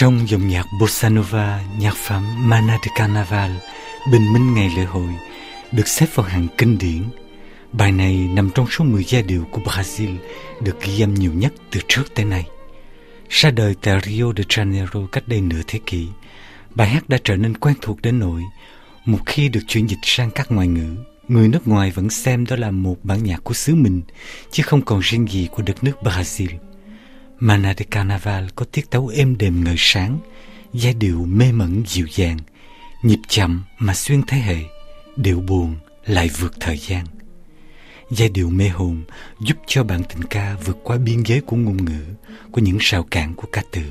Trong dòng nhạc Bossa Nova, nhạc phẩm Mana de Carnaval, bình minh ngày lễ hội, được xếp vào hàng kinh điển. Bài này nằm trong số 10 giai điệu của Brazil được ghi âm nhiều nhất từ trước tới nay. Ra đời tại Rio de Janeiro cách đây nửa thế kỷ, bài hát đã trở nên quen thuộc đến nỗi một khi được chuyển dịch sang các ngoại ngữ, người nước ngoài vẫn xem đó là một bản nhạc của xứ mình, chứ không còn riêng gì của đất nước Brazil. Mana de Carnaval có tiết tấu êm đềm ngời sáng, giai điệu mê mẩn dịu dàng, nhịp chậm mà xuyên thế hệ, điệu buồn lại vượt thời gian. Giai điệu mê hồn giúp cho bản tình ca vượt qua biên giới của ngôn ngữ, của những rào cản của ca từ.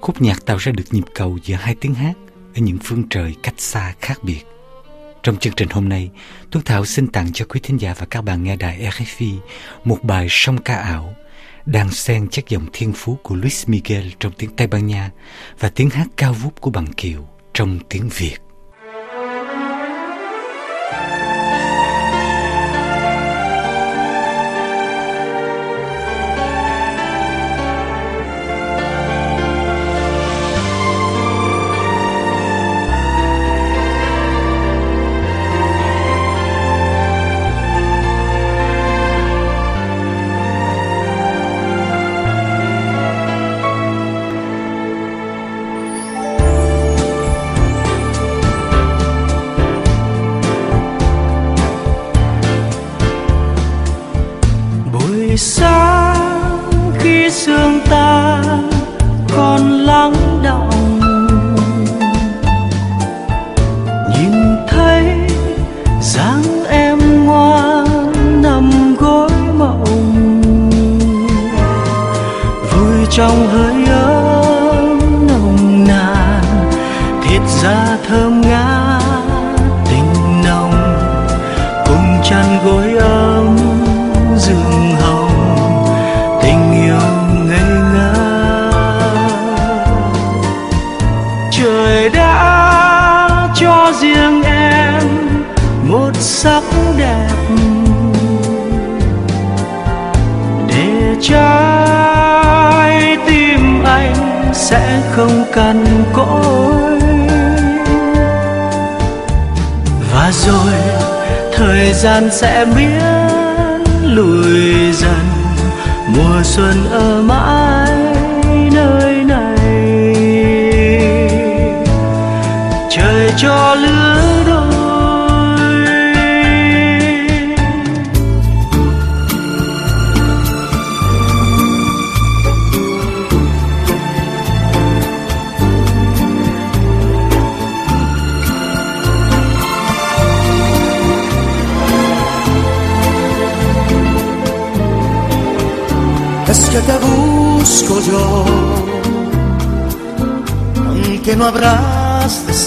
Khúc nhạc tạo ra được nhịp cầu giữa hai tiếng hát ở những phương trời cách xa khác biệt. Trong chương trình hôm nay, Tuấn Thảo xin tặng cho quý thính giả và các bạn nghe đài RFI một bài song ca ảo đang xen chất giọng thiên phú của Luis Miguel trong tiếng Tây Ban Nha và tiếng hát cao vút của Bằng Kiều trong tiếng Việt. Xương ta. Trời đã cho riêng em một sắc đẹp. Để trái tim anh sẽ không cần cỗi. Và rồi thời gian sẽ biến lùi dần, mùa xuân ở mãi. Cho lứa đôi. Es que te busco yo, aunque no habrás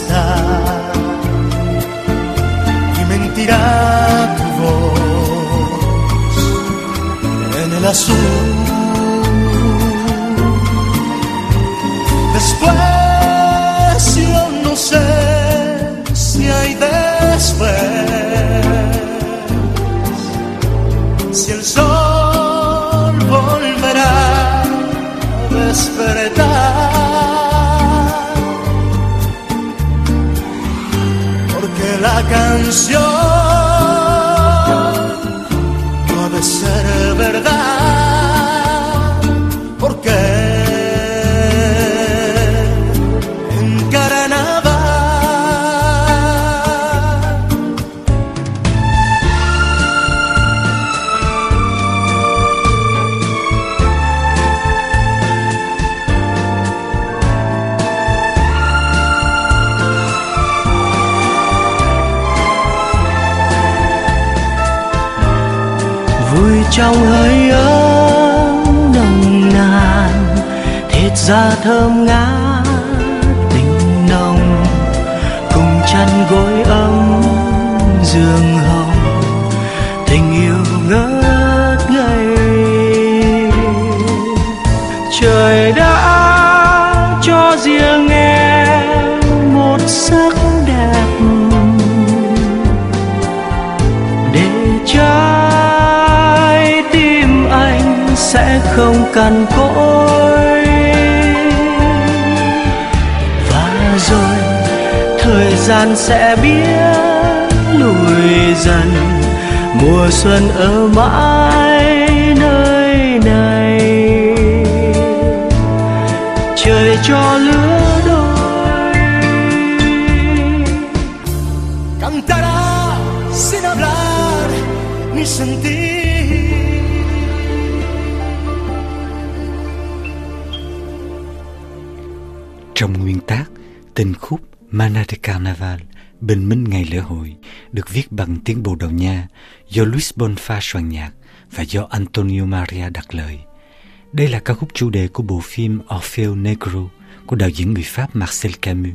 azul. Después yo no sé si hay después, si el sol volverá a despertar. Porque la canción trong hơi ấm nồng nàn, thịt da thơm ngát tình nồng, cùng chăn gối ấm giường gian sẽ biết lùi dần. Mùa xuân ở mãi nơi này. Trời cho lứa đôi. Cantará sin hablar ni sentir Trong nguyên tác, tình khúc Mana de Carnaval, bình minh ngày lễ hội, được viết bằng tiếng Bồ Đào Nha do Luis Bonfa soạn nhạc và do Antonio Maria đặt lời. Đây là ca khúc chủ đề của bộ phim Orfeo Negro của đạo diễn người Pháp Marcel Camus.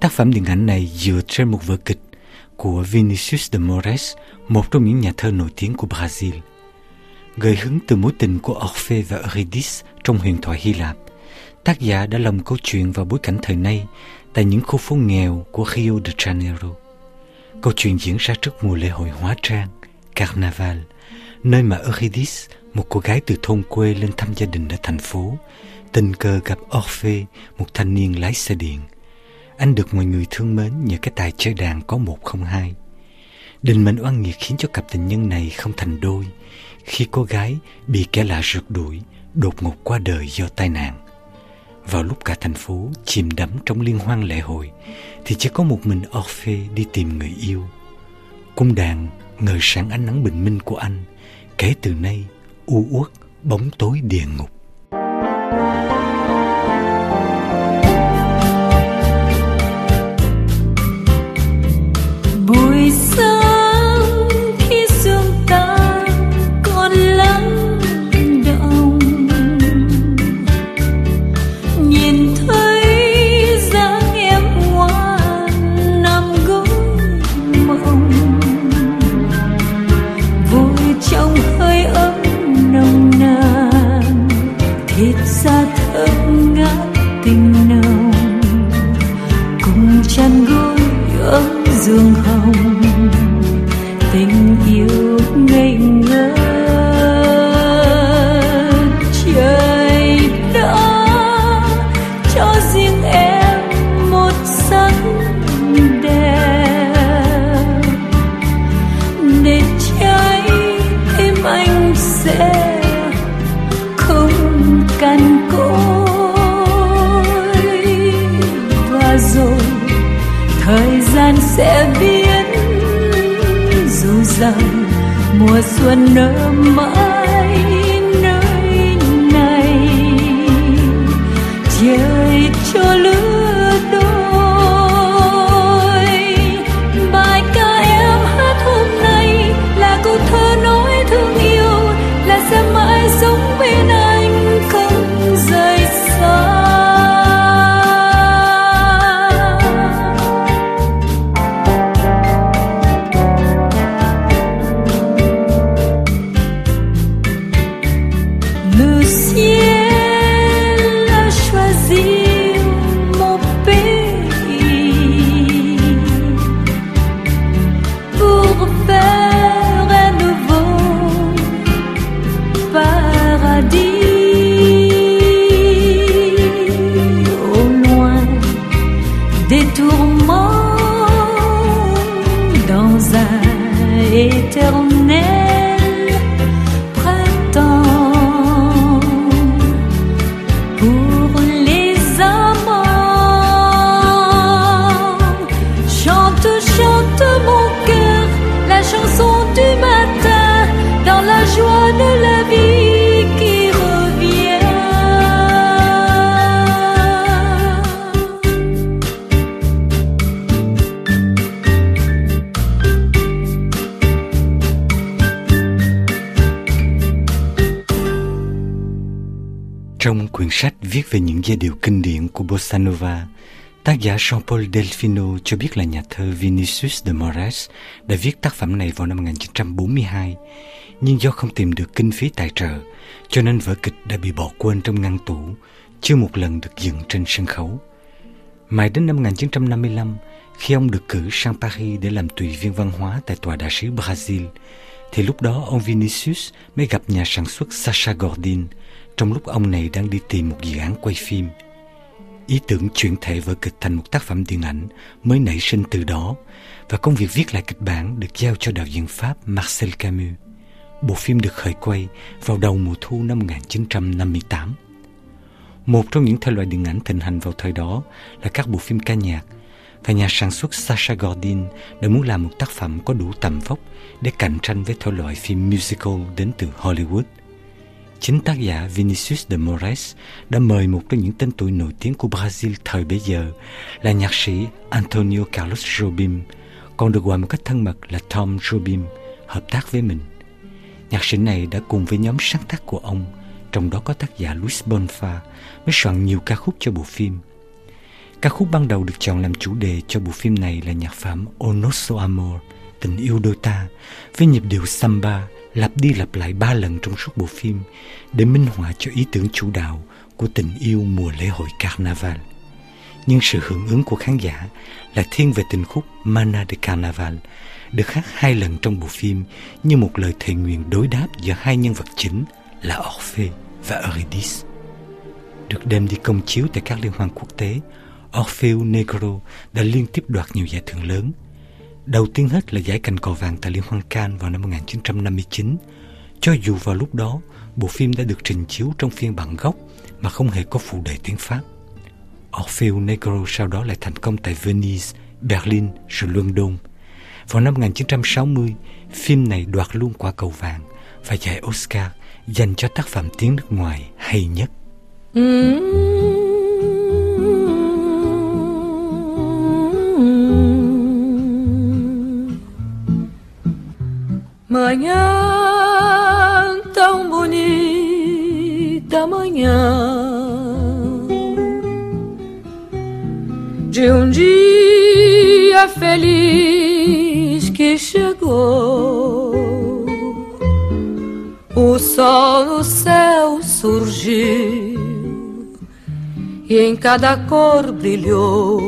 Tác phẩm điện ảnh này dựa trên một vở kịch của Vinicius de Moraes, một trong những nhà thơ nổi tiếng của Brazil. Gợi hứng từ mối tình của Orphe và Eurydice trong huyền thoại Hy Lạp, tác giả đã lồng câu chuyện vào bối cảnh thời nay tại những khu phố nghèo của Rio de Janeiro. Câu chuyện diễn ra trước mùa lễ hội hóa trang, Carnaval, nơi mà Eurydice, một cô gái từ thôn quê lên thăm gia đình ở thành phố, tình cờ gặp Orphe, một thanh niên lái xe điện. Anh được mọi người thương mến nhờ cái tài chơi đàn có một không hai. Định mệnh oan nghiệt khiến cho cặp tình nhân này không thành đôi khi cô gái bị kẻ lạ rượt đuổi, đột ngột qua đời do tai nạn. Vào lúc cả thành phố chìm đắm trong liên hoan lễ hội, thì chỉ có một mình Orphe đi tìm người yêu. Cung đàn ngời sáng ánh nắng bình minh của anh, kể từ nay u uất bóng tối địa ngục. buổi mùa xuân nở mãi. casa. Trong quyển sách viết về những giai điệu kinh điển của Bossa Nova, tác giả Jean-Paul Delfino cho biết là nhà thơ Vinicius de Moraes đã viết tác phẩm này vào năm 1942, nhưng do không tìm được kinh phí tài trợ, cho nên vở kịch đã bị bỏ quên trong ngăn tủ, chưa một lần được dựng trên sân khấu. Mãi đến năm 1955, khi ông được cử sang Paris để làm tùy viên văn hóa tại tòa đại sứ Brazil, thì lúc đó ông Vinicius mới gặp nhà sản xuất Sacha Gordin trong lúc ông này đang đi tìm một dự án quay phim. ý tưởng chuyển thể vở kịch thành một tác phẩm điện ảnh mới nảy sinh từ đó và công việc viết lại kịch bản được giao cho đạo diễn Pháp Marcel Camus. Bộ phim được khởi quay vào đầu mùa thu năm 1958. Một trong những thể loại điện ảnh thịnh hành vào thời đó là các bộ phim ca nhạc và nhà sản xuất Sasha Gordin đã muốn làm một tác phẩm có đủ tầm vóc để cạnh tranh với thể loại phim musical đến từ Hollywood. Chính tác giả Vinicius de Moraes đã mời một trong những tên tuổi nổi tiếng của Brazil thời bấy giờ là nhạc sĩ Antonio Carlos Jobim, còn được gọi một cách thân mật là Tom Jobim, hợp tác với mình. Nhạc sĩ này đã cùng với nhóm sáng tác của ông, trong đó có tác giả Luis Bonfa, mới soạn nhiều ca khúc cho bộ phim. Ca khúc ban đầu được chọn làm chủ đề cho bộ phim này là nhạc phẩm O Nosso Amor, tình yêu đôi ta, với nhịp điệu samba lặp đi lặp lại ba lần trong suốt bộ phim để minh họa cho ý tưởng chủ đạo của tình yêu mùa lễ hội Carnaval. Nhưng sự hưởng ứng của khán giả là thiên về tình khúc Mana de Carnaval, được hát hai lần trong bộ phim như một lời thề nguyện đối đáp giữa hai nhân vật chính là Orphée và Eurydice. Được đem đi công chiếu tại các liên hoan quốc tế, Orfeo Negro đã liên tiếp đoạt nhiều giải thưởng lớn. Đầu tiên hết là giải cành cò vàng tại Liên hoan Cannes vào năm 1959. Cho dù vào lúc đó, bộ phim đã được trình chiếu trong phiên bản gốc mà không hề có phụ đề tiếng Pháp. Orfeo Negro sau đó lại thành công tại Venice, Berlin rồi London. Vào năm 1960, phim này đoạt luôn quả cầu vàng và giải Oscar dành cho tác phẩm tiếng nước ngoài hay nhất. Mm-hmm. Manhã tão bonita, manhã de um dia feliz que chegou. O sol no céu surgiu e em cada cor brilhou.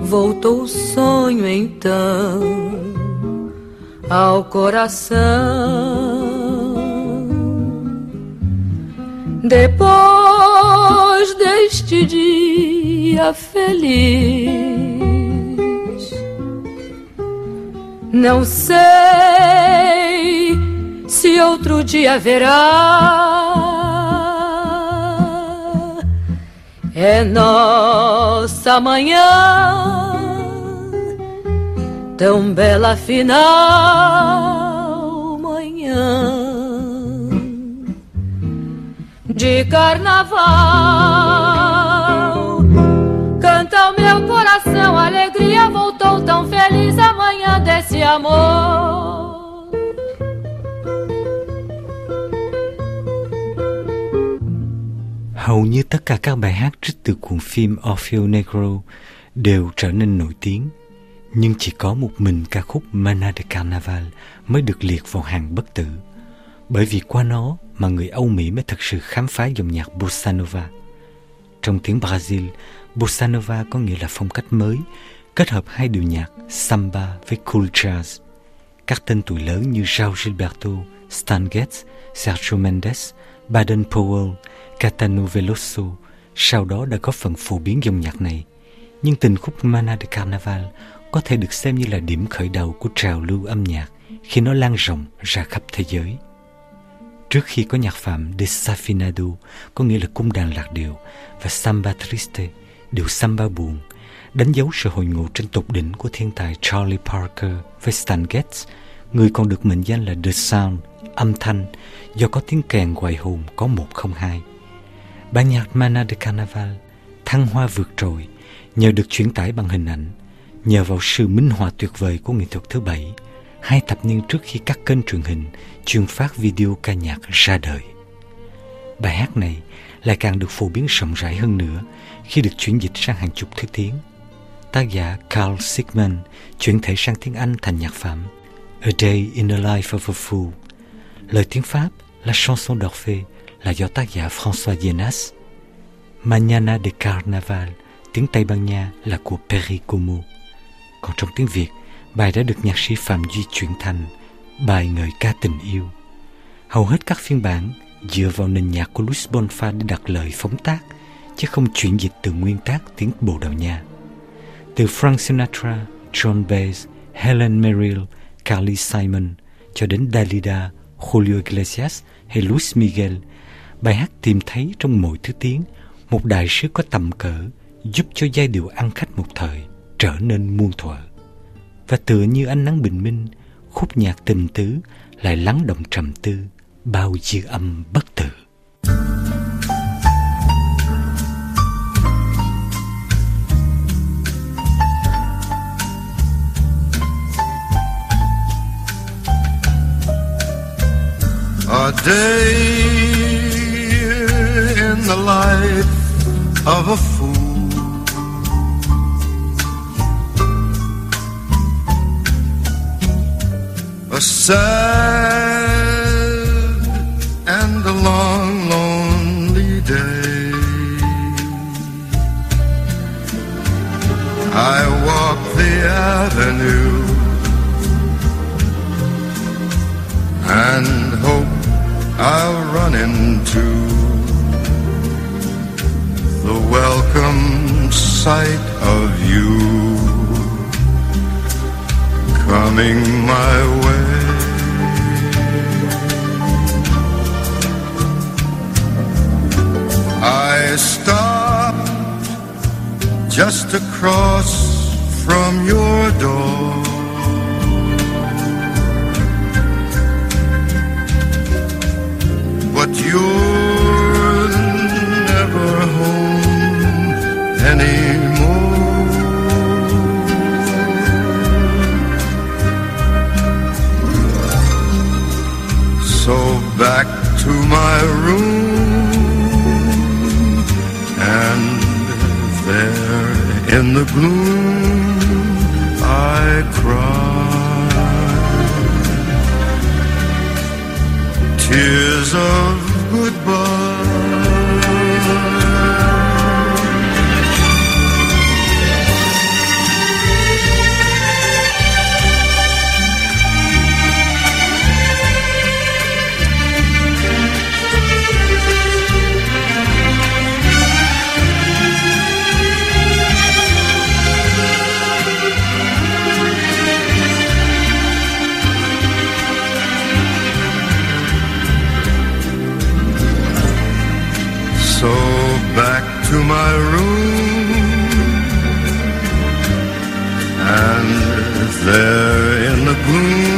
Voltou o sonho então ao coração. Depois deste dia feliz, não sei se outro dia haverá. É nossa manhã tão bela final manhã de carnaval. Canta o meu coração, a alegria voltou tão feliz amanhã desse amor. Hầu như tất cả các bài hát trích từ cuộn phim Orfeo Negro đều trở nên nổi tiếng nhưng chỉ có một mình ca khúc Mana de Carnaval mới được liệt vào hàng bất tử, bởi vì qua nó mà người Âu Mỹ mới thật sự khám phá dòng nhạc Bossa Nova. Trong tiếng Brazil, Bossa Nova có nghĩa là phong cách mới, kết hợp hai điệu nhạc samba với cool jazz. Các tên tuổi lớn như João Gilberto, Stan Getz, Sergio Mendes, Baden Powell, Catano Veloso sau đó đã có phần phổ biến dòng nhạc này. Nhưng tình khúc Mana de Carnaval có thể được xem như là điểm khởi đầu của trào lưu âm nhạc khi nó lan rộng ra khắp thế giới. Trước khi có nhạc phẩm Desafinado, có nghĩa là cung đàn lạc điệu, và Samba Triste, điệu samba buồn, đánh dấu sự hồi ngộ trên tột đỉnh của thiên tài Charlie Parker với Stan Getz, người còn được mệnh danh là The Sound, âm thanh, do có tiếng kèn hoài hồn có một không hai. Bản nhạc Mana de Carnaval thăng hoa vượt trội nhờ được truyền tải bằng hình ảnh Nhờ vào sự minh họa tuyệt vời của nghệ thuật thứ bảy, hai thập niên trước khi các kênh truyền hình chuyên phát video ca nhạc ra đời. Bài hát này lại càng được phổ biến rộng rãi hơn nữa khi được chuyển dịch sang hàng chục thứ tiếng. Tác giả Carl Sigman chuyển thể sang tiếng Anh thành nhạc phẩm A Day in the Life of a Fool. Lời tiếng Pháp là Chanson d'Orphée là do tác giả François Dienas. Mañana de Carnaval, tiếng Tây Ban Nha là của Perry Como. Còn trong tiếng Việt, bài đã được nhạc sĩ Phạm Duy chuyển thành bài ngợi ca tình yêu. Hầu hết các phiên bản dựa vào nền nhạc của Luis Bonfa để đặt lời phóng tác chứ không chuyển dịch từ nguyên tác tiếng Bồ Đào Nha. Từ Frank Sinatra, John Baez, Helen Merrill, Carly Simon cho đến Dalida, Julio Iglesias hay Luis Miguel, bài hát tìm thấy trong mỗi thứ tiếng một đại sứ có tầm cỡ giúp cho giai điệu ăn khách một thời trở nên muôn thuở. Và tựa như ánh nắng bình minh, khúc nhạc tình tứ lại lắng động trầm tư, bao dư âm bất tử. A day in the life of a sad and a long, lonely day. I walk the avenue and hope I'll run into the welcome sight of you coming my way. I stopped just across from your door. There in the gloom